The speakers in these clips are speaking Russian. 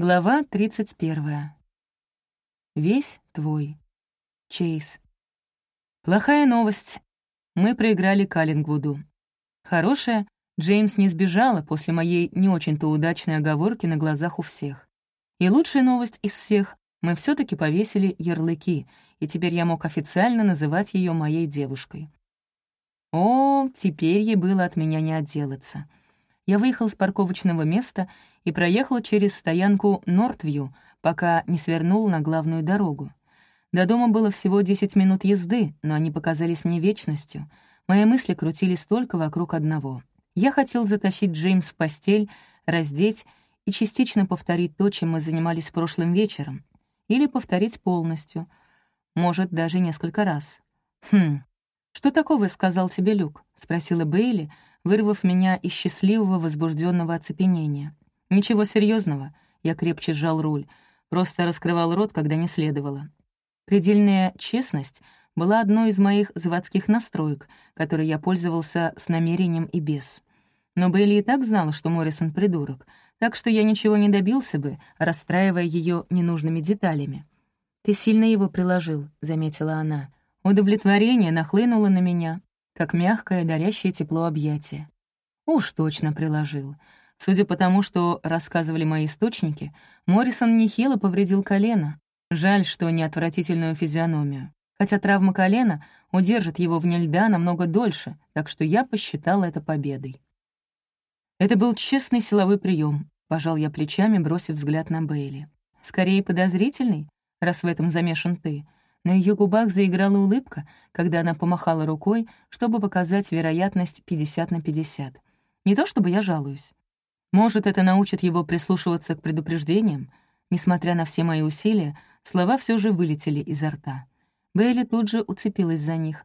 Глава 31. Весь твой. Чейз. Плохая новость. Мы проиграли Каллингвуду. Хорошая, Джеймс не сбежала после моей не очень-то удачной оговорки на глазах у всех. И лучшая новость из всех — мы все таки повесили ярлыки, и теперь я мог официально называть ее моей девушкой. О, теперь ей было от меня не отделаться. Я выехал с парковочного места и проехал через стоянку Нортвью, пока не свернул на главную дорогу. До дома было всего 10 минут езды, но они показались мне вечностью. Мои мысли крутились только вокруг одного. Я хотел затащить Джеймс в постель, раздеть и частично повторить то, чем мы занимались прошлым вечером. Или повторить полностью. Может, даже несколько раз. «Хм, что такого сказал тебе Люк?» — спросила Бейли, вырвав меня из счастливого возбужденного оцепенения. «Ничего серьезного, я крепче сжал руль, просто раскрывал рот, когда не следовало. Предельная честность была одной из моих заводских настроек, которой я пользовался с намерением и без. Но Бейли и так знала, что Моррисон — придурок, так что я ничего не добился бы, расстраивая ее ненужными деталями. «Ты сильно его приложил», — заметила она. Удовлетворение нахлынуло на меня, как мягкое, дарящее тепло объятие. Уж точно приложил. Судя по тому, что рассказывали мои источники, Моррисон нехило повредил колено. Жаль, что не отвратительную физиономию. Хотя травма колена удержит его вне льда намного дольше, так что я посчитал это победой. Это был честный силовой прием, пожал я плечами, бросив взгляд на Бейли. Скорее подозрительный, раз в этом замешан ты. На ее губах заиграла улыбка, когда она помахала рукой, чтобы показать вероятность 50 на 50. Не то чтобы я жалуюсь. Может, это научит его прислушиваться к предупреждениям? Несмотря на все мои усилия, слова все же вылетели изо рта. Бейли тут же уцепилась за них.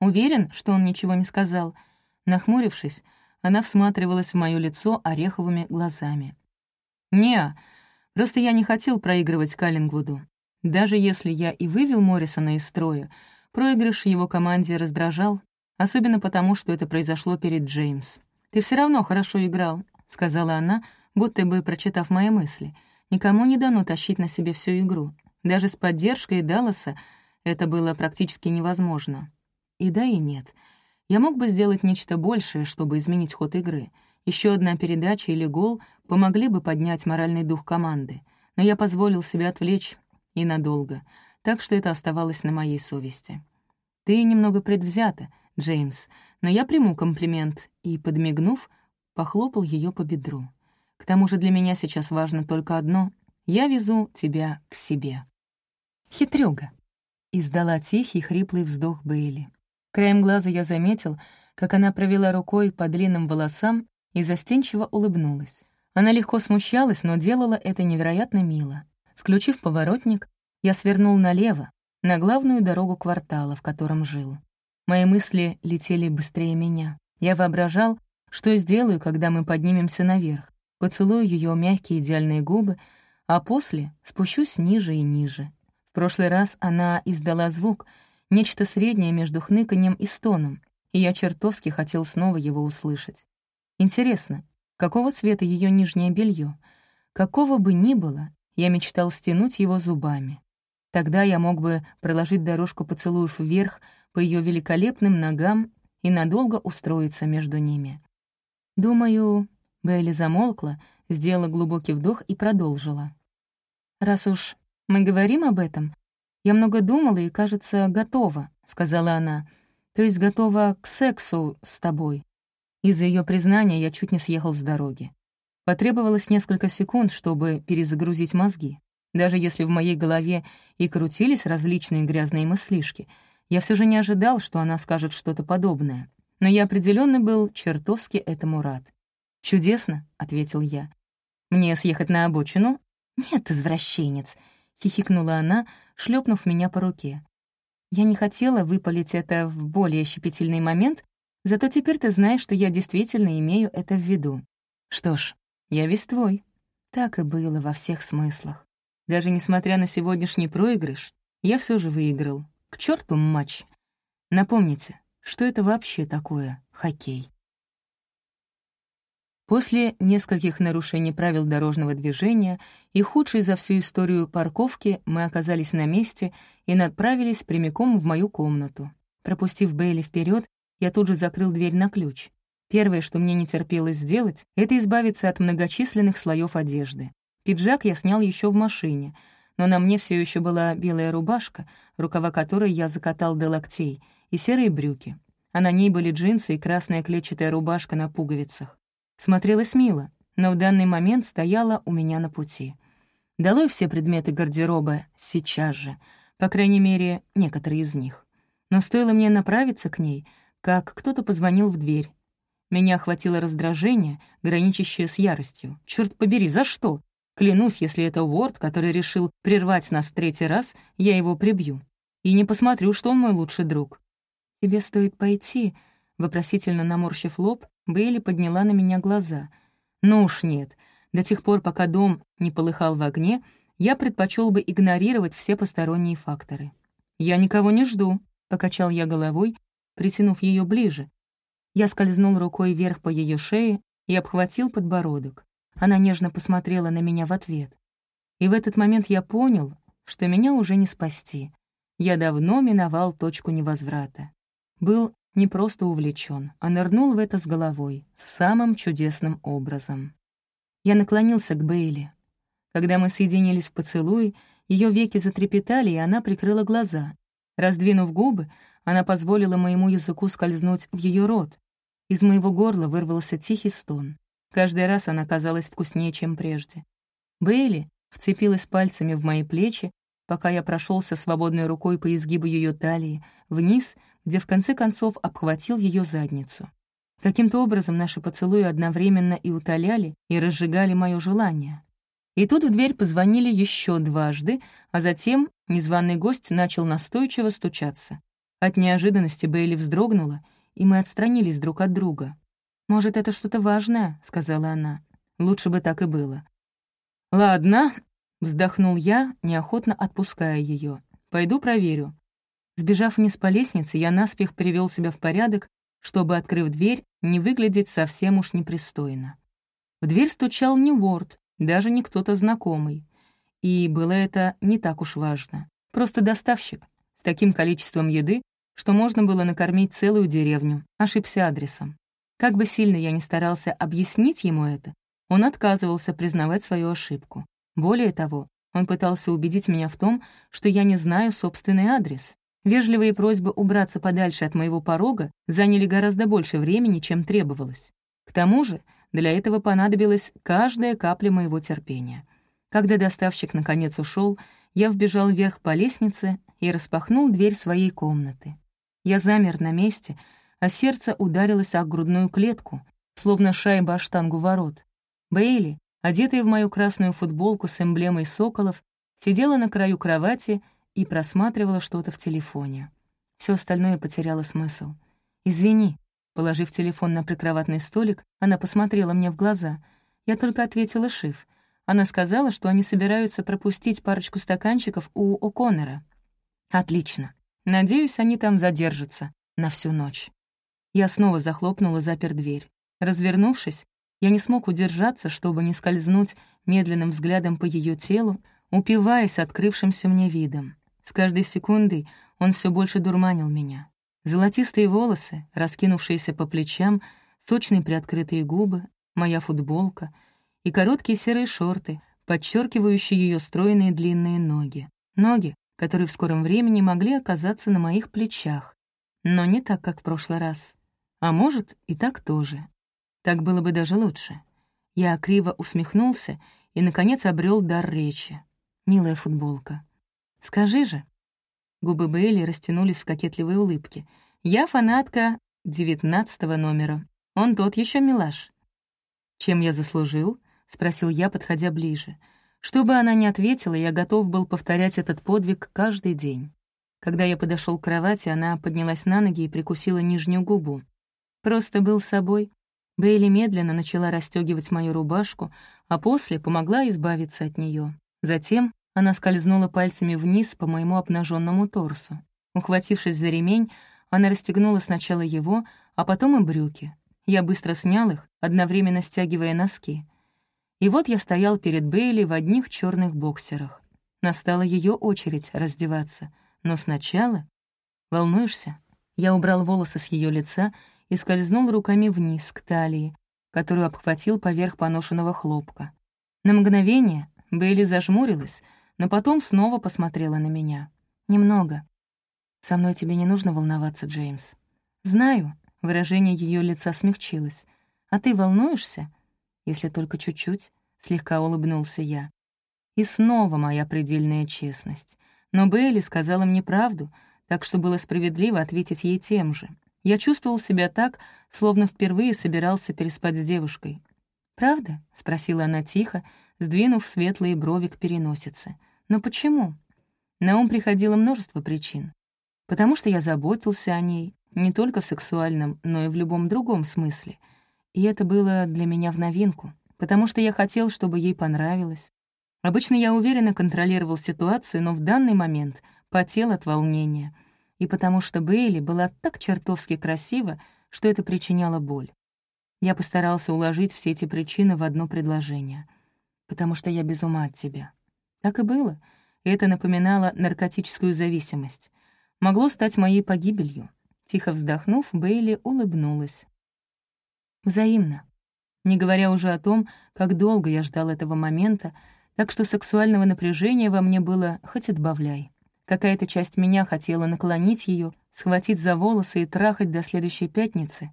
Уверен, что он ничего не сказал. Нахмурившись, она всматривалась в мое лицо ореховыми глазами. «Не, просто я не хотел проигрывать Каллингвуду. Даже если я и вывел Моррисона из строя, проигрыш его команде раздражал, особенно потому, что это произошло перед Джеймс. Ты все равно хорошо играл, — сказала она, будто бы прочитав мои мысли. «Никому не дано тащить на себе всю игру. Даже с поддержкой Далласа это было практически невозможно. И да, и нет. Я мог бы сделать нечто большее, чтобы изменить ход игры. Еще одна передача или гол помогли бы поднять моральный дух команды. Но я позволил себе отвлечь и надолго, так что это оставалось на моей совести. «Ты немного предвзята, Джеймс, но я приму комплимент», и, подмигнув, похлопал ее по бедру. «К тому же для меня сейчас важно только одно — я везу тебя к себе». «Хитрюга», — издала тихий, хриплый вздох Бейли. Краем глаза я заметил, как она провела рукой по длинным волосам и застенчиво улыбнулась. Она легко смущалась, но делала это невероятно мило. Включив поворотник, я свернул налево, на главную дорогу квартала, в котором жил. Мои мысли летели быстрее меня. Я воображал, что сделаю, когда мы поднимемся наверх? Поцелую ее мягкие идеальные губы, а после спущусь ниже и ниже. В прошлый раз она издала звук, нечто среднее между хныканьем и стоном, и я чертовски хотел снова его услышать. Интересно, какого цвета ее нижнее белье? Какого бы ни было, я мечтал стянуть его зубами. Тогда я мог бы проложить дорожку поцелуев вверх по ее великолепным ногам и надолго устроиться между ними. «Думаю...» — Бейли замолкла, сделала глубокий вдох и продолжила. «Раз уж мы говорим об этом, я много думала и, кажется, готова», — сказала она. «То есть готова к сексу с тобой». Из-за ее признания я чуть не съехал с дороги. Потребовалось несколько секунд, чтобы перезагрузить мозги. Даже если в моей голове и крутились различные грязные мыслишки, я все же не ожидал, что она скажет что-то подобное но я определенно был чертовски этому рад. «Чудесно», — ответил я. «Мне съехать на обочину?» «Нет, извращенец», — хихикнула она, шлепнув меня по руке. «Я не хотела выпалить это в более щепетильный момент, зато теперь ты знаешь, что я действительно имею это в виду. Что ж, я весь твой». Так и было во всех смыслах. Даже несмотря на сегодняшний проигрыш, я все же выиграл. К черту матч. Напомните, что это вообще такое хоккей. После нескольких нарушений правил дорожного движения и худшей за всю историю парковки мы оказались на месте и направились прямиком в мою комнату. Пропустив Бейли вперед, я тут же закрыл дверь на ключ. Первое, что мне не терпелось сделать, это избавиться от многочисленных слоев одежды. Пиджак я снял еще в машине, но на мне все еще была белая рубашка, рукава которой я закатал до локтей, и серые брюки. А на ней были джинсы и красная клетчатая рубашка на пуговицах. Смотрелась мило, но в данный момент стояла у меня на пути. Долой все предметы гардероба сейчас же, по крайней мере, некоторые из них. Но стоило мне направиться к ней, как кто-то позвонил в дверь. Меня охватило раздражение, граничащее с яростью. Черт побери, за что? Клянусь, если это Уорд, который решил прервать нас в третий раз, я его прибью. И не посмотрю, что он мой лучший друг. «Тебе стоит пойти», — вопросительно наморщив лоб, Бейли подняла на меня глаза. «Ну уж нет. До тех пор, пока дом не полыхал в огне, я предпочел бы игнорировать все посторонние факторы». «Я никого не жду», — покачал я головой, притянув ее ближе. Я скользнул рукой вверх по ее шее и обхватил подбородок. Она нежно посмотрела на меня в ответ. И в этот момент я понял, что меня уже не спасти. Я давно миновал точку невозврата. Был не просто увлечен, а нырнул в это с головой, самым чудесным образом. Я наклонился к Бейли. Когда мы соединились в поцелуй, ее веки затрепетали, и она прикрыла глаза. Раздвинув губы, она позволила моему языку скользнуть в ее рот. Из моего горла вырвался тихий стон. Каждый раз она казалась вкуснее, чем прежде. Бейли вцепилась пальцами в мои плечи, пока я прошелся свободной рукой по изгибу ее талии, вниз где в конце концов обхватил ее задницу. Каким-то образом наши поцелуи одновременно и утоляли, и разжигали мое желание. И тут в дверь позвонили еще дважды, а затем незваный гость начал настойчиво стучаться. От неожиданности Бейли вздрогнула, и мы отстранились друг от друга. «Может, это что-то важное?» — сказала она. «Лучше бы так и было». «Ладно», — вздохнул я, неохотно отпуская ее. «Пойду проверю. Сбежав вниз по лестнице, я наспех привел себя в порядок, чтобы, открыв дверь, не выглядеть совсем уж непристойно. В дверь стучал не Уорд, даже не кто-то знакомый. И было это не так уж важно. Просто доставщик с таким количеством еды, что можно было накормить целую деревню, ошибся адресом. Как бы сильно я ни старался объяснить ему это, он отказывался признавать свою ошибку. Более того, он пытался убедить меня в том, что я не знаю собственный адрес, Вежливые просьбы убраться подальше от моего порога заняли гораздо больше времени, чем требовалось. К тому же для этого понадобилась каждая капля моего терпения. Когда доставщик наконец ушел, я вбежал вверх по лестнице и распахнул дверь своей комнаты. Я замер на месте, а сердце ударилось о грудную клетку, словно шайба о штангу ворот. Бейли, одетая в мою красную футболку с эмблемой соколов, сидела на краю кровати и просматривала что-то в телефоне. Все остальное потеряло смысл. «Извини», положив телефон на прикроватный столик, она посмотрела мне в глаза. Я только ответила Шиф. Она сказала, что они собираются пропустить парочку стаканчиков у О'Коннора. «Отлично. Надеюсь, они там задержатся на всю ночь». Я снова захлопнула запер дверь. Развернувшись, я не смог удержаться, чтобы не скользнуть медленным взглядом по ее телу, упиваясь открывшимся мне видом. С каждой секундой он все больше дурманил меня. Золотистые волосы, раскинувшиеся по плечам, сочные приоткрытые губы, моя футболка и короткие серые шорты, подчеркивающие ее стройные длинные ноги. Ноги, которые в скором времени могли оказаться на моих плечах. Но не так, как в прошлый раз. А может, и так тоже. Так было бы даже лучше. Я криво усмехнулся и, наконец, обрел дар речи. Милая футболка. Скажи же». Губы Бейли растянулись в кокетливой улыбке. «Я фанатка девятнадцатого номера. Он тот еще милаш». «Чем я заслужил?» — спросил я, подходя ближе. Что бы она ни ответила, я готов был повторять этот подвиг каждый день. Когда я подошел к кровати, она поднялась на ноги и прикусила нижнюю губу. Просто был собой. Бейли медленно начала расстегивать мою рубашку, а после помогла избавиться от нее. Затем она скользнула пальцами вниз по моему обнаженному торсу. Ухватившись за ремень, она расстегнула сначала его, а потом и брюки. Я быстро снял их, одновременно стягивая носки. И вот я стоял перед Бейли в одних черных боксерах. Настала ее очередь раздеваться. Но сначала... Волнуешься? Я убрал волосы с ее лица и скользнул руками вниз, к талии, которую обхватил поверх поношенного хлопка. На мгновение Бейли зажмурилась, но потом снова посмотрела на меня. «Немного. Со мной тебе не нужно волноваться, Джеймс». «Знаю», — выражение ее лица смягчилось. «А ты волнуешься?» «Если только чуть-чуть», — слегка улыбнулся я. И снова моя предельная честность. Но Бейли сказала мне правду, так что было справедливо ответить ей тем же. Я чувствовал себя так, словно впервые собирался переспать с девушкой. «Правда?» — спросила она тихо, сдвинув светлые брови к переносице. «Но почему?» На ум приходило множество причин. Потому что я заботился о ней, не только в сексуальном, но и в любом другом смысле. И это было для меня в новинку, потому что я хотел, чтобы ей понравилось, Обычно я уверенно контролировал ситуацию, но в данный момент потел от волнения. И потому что Бейли была так чертовски красива, что это причиняло боль. Я постарался уложить все эти причины в одно предложение. «Потому что я без ума от тебя». Так и было. Это напоминало наркотическую зависимость. Могло стать моей погибелью. Тихо вздохнув, Бейли улыбнулась. Взаимно. Не говоря уже о том, как долго я ждал этого момента, так что сексуального напряжения во мне было хоть отбавляй. Какая-то часть меня хотела наклонить ее, схватить за волосы и трахать до следующей пятницы,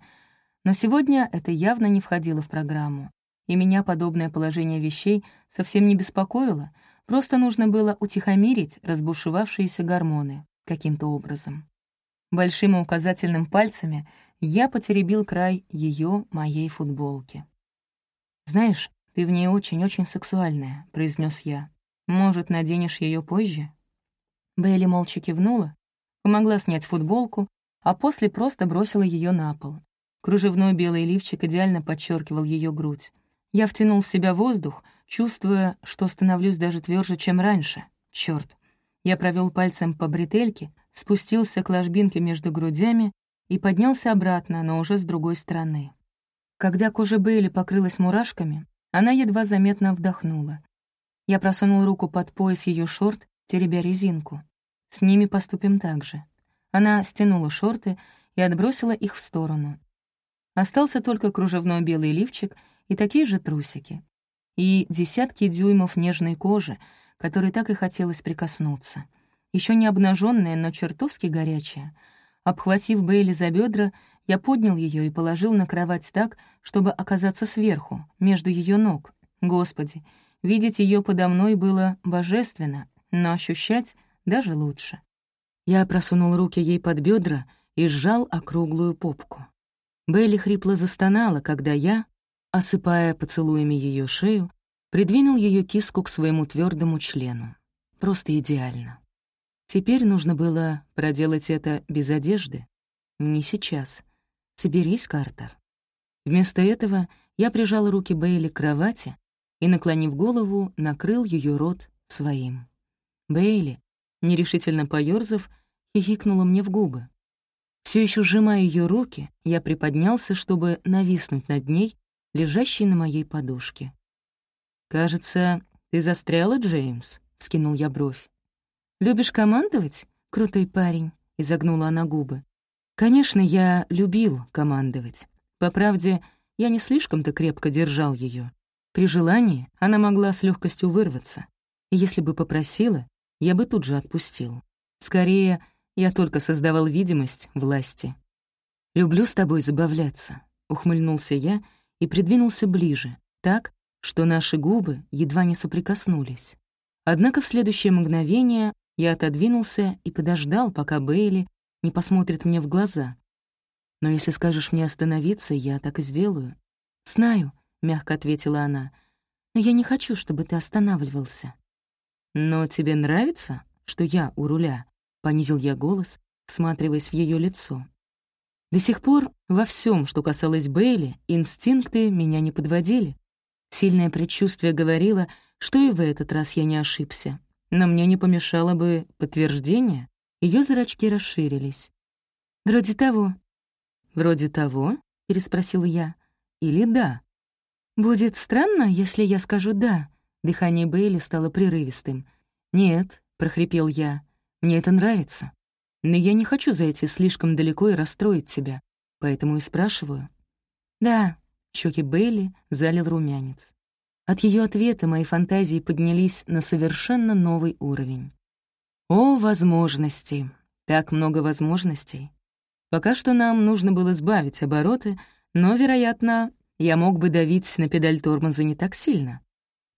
но сегодня это явно не входило в программу. И меня подобное положение вещей совсем не беспокоило, просто нужно было утихомирить разбушевавшиеся гормоны каким-то образом. Большим и указательным пальцами я потеребил край ее моей футболки. «Знаешь, «Ты в ней очень-очень сексуальная», — произнес я. «Может, наденешь ее позже?» Бейли молча кивнула, помогла снять футболку, а после просто бросила ее на пол. Кружевной белый лифчик идеально подчеркивал ее грудь. Я втянул в себя воздух, чувствуя, что становлюсь даже тверже, чем раньше. Черт! Я провел пальцем по бретельке, спустился к ложбинке между грудями и поднялся обратно, но уже с другой стороны. Когда кожа Бейли покрылась мурашками, она едва заметно вдохнула. Я просунул руку под пояс ее шорт, теребя резинку. С ними поступим так же. Она стянула шорты и отбросила их в сторону. Остался только кружевной белый лифчик и такие же трусики. И десятки дюймов нежной кожи, которой так и хотелось прикоснуться. Еще не обнаженная, но чертовски горячая. Обхватив Бейли за бедра, я поднял ее и положил на кровать так, чтобы оказаться сверху, между ее ног. Господи, видеть ее подо мной было божественно, но ощущать даже лучше. Я просунул руки ей под бедра и сжал округлую попку. Белли хрипло застонала, когда я, осыпая поцелуями ее шею, придвинул ее киску к своему твердому члену. Просто идеально. Теперь нужно было проделать это без одежды. Не сейчас. «Соберись, Картер». Вместо этого я прижал руки Бейли к кровати и, наклонив голову, накрыл ее рот своим. Бейли, нерешительно поёрзав, хихикнула мне в губы. Все еще сжимая ее руки, я приподнялся, чтобы нависнуть над ней, лежащей на моей подушке. «Кажется, ты застряла, Джеймс?» — скинул я бровь. «Любишь командовать, крутой парень?» — изогнула она губы. Конечно, я любил командовать. По правде, я не слишком-то крепко держал ее. При желании она могла с легкостью вырваться. И если бы попросила, я бы тут же отпустил. Скорее, я только создавал видимость власти. «Люблю с тобой забавляться», — ухмыльнулся я и придвинулся ближе, так, что наши губы едва не соприкоснулись. Однако в следующее мгновение я отодвинулся и подождал, пока Бейли не посмотрит мне в глаза. Но если скажешь мне остановиться, я так и сделаю. «Знаю», — мягко ответила она, — «но я не хочу, чтобы ты останавливался». «Но тебе нравится, что я у руля?» — понизил я голос, всматриваясь в ее лицо. До сих пор во всем, что касалось Бейли, инстинкты меня не подводили. Сильное предчувствие говорило, что и в этот раз я не ошибся. Но мне не помешало бы подтверждение. Ее зрачки расширились. «Вроде того». «Вроде того?» — переспросила я. «Или да?» «Будет странно, если я скажу «да», Дыхание Бейли стало прерывистым. «Нет», — прохрипел я, — «мне это нравится. Но я не хочу зайти слишком далеко и расстроить тебя, поэтому и спрашиваю». «Да», — щеки Бейли залил румянец. От ее ответа мои фантазии поднялись на совершенно новый уровень. «О, возможности! Так много возможностей! Пока что нам нужно было сбавить обороты, но, вероятно, я мог бы давить на педаль тормоза не так сильно.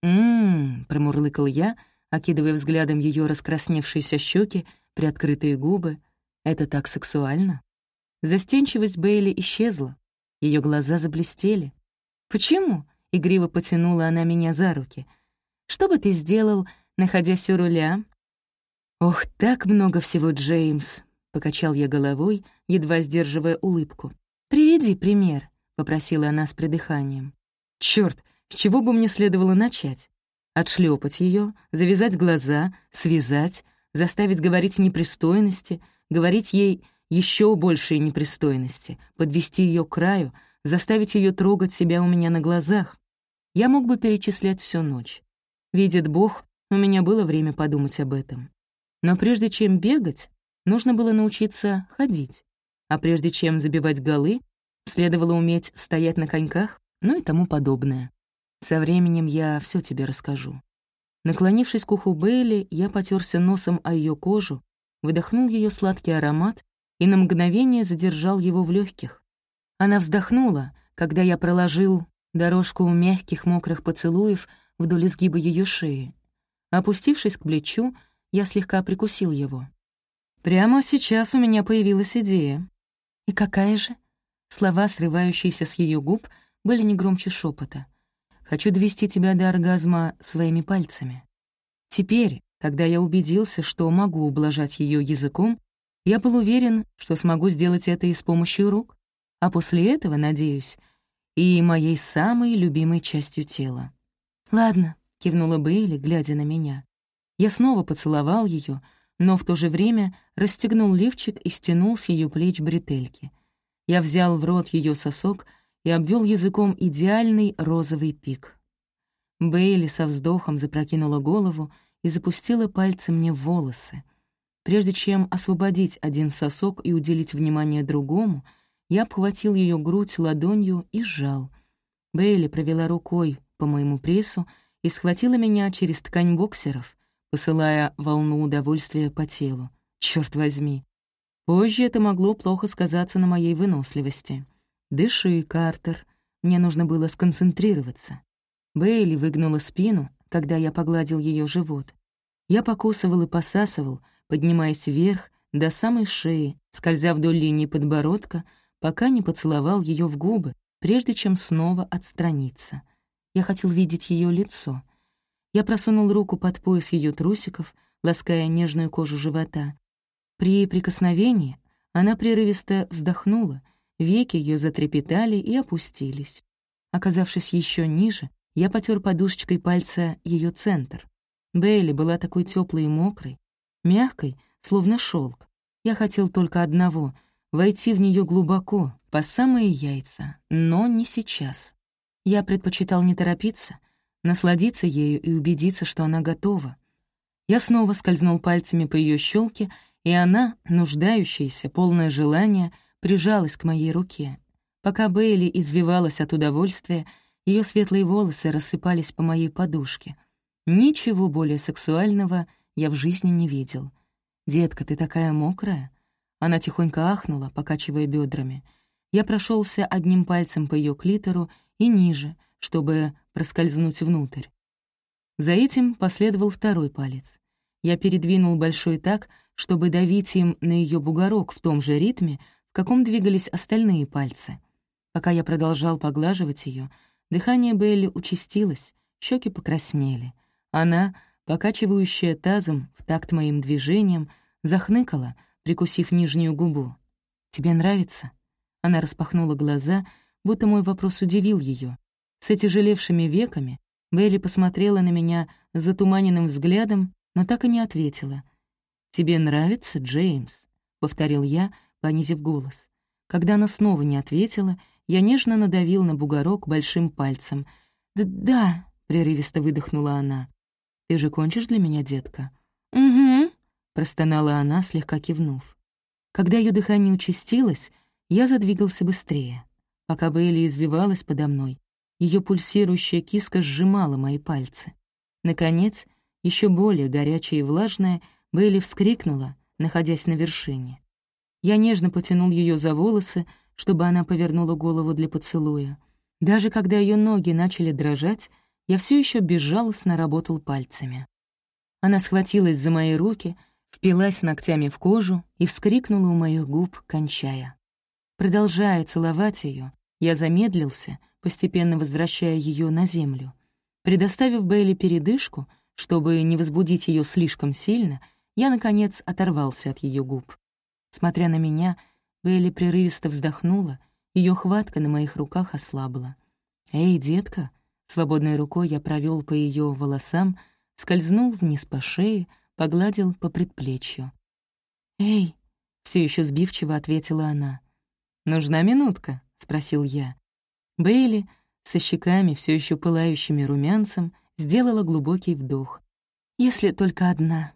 «М-м-м», промурлыкал я, окидывая взглядом ее раскрасневшиеся щеки, приоткрытые губы. «Это так сексуально». Застенчивость Бейли исчезла. Ее глаза заблестели. «Почему?» — игриво потянула она меня за руки. «Что бы ты сделал, находясь у руля?» «Ох, так много всего, Джеймс!» — покачал я головой, едва сдерживая улыбку. «Приведи пример», — попросила она с придыханием. «Чёрт, с чего бы мне следовало начать? Отшлепать ее, завязать глаза, связать, заставить говорить непристойности, говорить ей еще большие непристойности, подвести ее к краю, заставить ее трогать себя у меня на глазах. Я мог бы перечислять всю ночь. Видит Бог, у меня было время подумать об этом. Но прежде чем бегать, нужно было научиться ходить. А прежде чем забивать голы, следовало уметь стоять на коньках, ну и тому подобное. Со временем я все тебе расскажу». Наклонившись к уху Бейли, я потерся носом о ее кожу, выдохнул ее сладкий аромат и на мгновение задержал его в легких. Она вздохнула, когда я проложил дорожку мягких мокрых поцелуев вдоль изгиба ее шеи. Опустившись к плечу, я слегка прикусил его. Прямо сейчас у меня появилась идея. «И какая же?» Слова, срывающиеся с ее губ, были не громче шепота. Хочу довести тебя до оргазма своими пальцами. Теперь, когда я убедился, что могу ублажать ее языком, я был уверен, что смогу сделать это и с помощью рук, а после этого, надеюсь, и моей самой любимой частью тела. «Ладно», — кивнула Бейли, глядя на меня. Я снова поцеловал ее, но в то же время расстегнул лифчик и стянул с ее плеч бретельки. Я взял в рот ее сосок и обвел языком идеальный розовый пик. Бейли со вздохом запрокинула голову и запустила пальцы мне в волосы. Прежде чем освободить один сосок и уделить внимание другому, я обхватил ее грудь ладонью и сжал. Бейли провела рукой по моему прессу и схватила меня через ткань боксеров, посылая волну удовольствия по телу. Черт возьми! Позже это могло плохо сказаться на моей выносливости. «Дыши, Картер. Мне нужно было сконцентрироваться». Бейли выгнула спину, когда я погладил ее живот. Я покусывал и посасывал, поднимаясь вверх до самой шеи, скользя вдоль линии подбородка, пока не поцеловал ее в губы, прежде чем снова отстраниться. Я хотел видеть ее лицо. Я просунул руку под пояс ее трусиков, лаская нежную кожу живота. При прикосновении она прерывисто вздохнула — Веки ее затрепетали и опустились. Оказавшись еще ниже, я потер подушечкой пальца ее центр. Бейли была такой теплой и мокрой, мягкой, словно шелк. Я хотел только одного — войти в нее глубоко, по самые яйца, но не сейчас. Я предпочитал не торопиться, насладиться ею и убедиться, что она готова. Я снова скользнул пальцами по ее щелке, и она, нуждающаяся, полное желание — прижалась к моей руке. Пока Бейли извивалась от удовольствия, ее светлые волосы рассыпались по моей подушке. Ничего более сексуального я в жизни не видел. «Детка, ты такая мокрая?» Она тихонько ахнула, покачивая бедрами. Я прошелся одним пальцем по ее клитору и ниже, чтобы проскользнуть внутрь. За этим последовал второй палец. Я передвинул большой так, чтобы давить им на ее бугорок в том же ритме, каком двигались остальные пальцы. Пока я продолжал поглаживать ее, дыхание Белли участилось, щеки покраснели. Она, покачивающая тазом в такт моим движением, захныкала, прикусив нижнюю губу. «Тебе нравится?» Она распахнула глаза, будто мой вопрос удивил ее. С этяжелевшими веками Белли посмотрела на меня с затуманенным взглядом, но так и не ответила. «Тебе нравится, Джеймс?» — повторил я, понизив голос. Когда она снова не ответила, я нежно надавил на бугорок большим пальцем. «Да», — прерывисто выдохнула она. «Ты же кончишь для меня, детка?» «Угу», — простонала она, слегка кивнув. Когда ее дыхание участилось, я задвигался быстрее. Пока Бейли извивалась подо мной, ее пульсирующая киска сжимала мои пальцы. Наконец, еще более горячая и влажная, Бейли вскрикнула, находясь на вершине. Я нежно потянул ее за волосы, чтобы она повернула голову для поцелуя. Даже когда ее ноги начали дрожать, я все еще безжалостно работал пальцами. Она схватилась за мои руки, впилась ногтями в кожу и вскрикнула у моих губ, кончая. Продолжая целовать ее, я замедлился, постепенно возвращая ее на землю. Предоставив Бейли передышку, чтобы не возбудить ее слишком сильно, я, наконец, оторвался от ее губ. Смотря на меня, Бейли прерывисто вздохнула, ее хватка на моих руках ослабла. «Эй, детка!» Свободной рукой я провел по ее волосам, скользнул вниз по шее, погладил по предплечью. «Эй!» — все еще сбивчиво ответила она. «Нужна минутка?» — спросил я. Бейли, со щеками, все еще пылающими румянцем, сделала глубокий вдох. «Если только одна».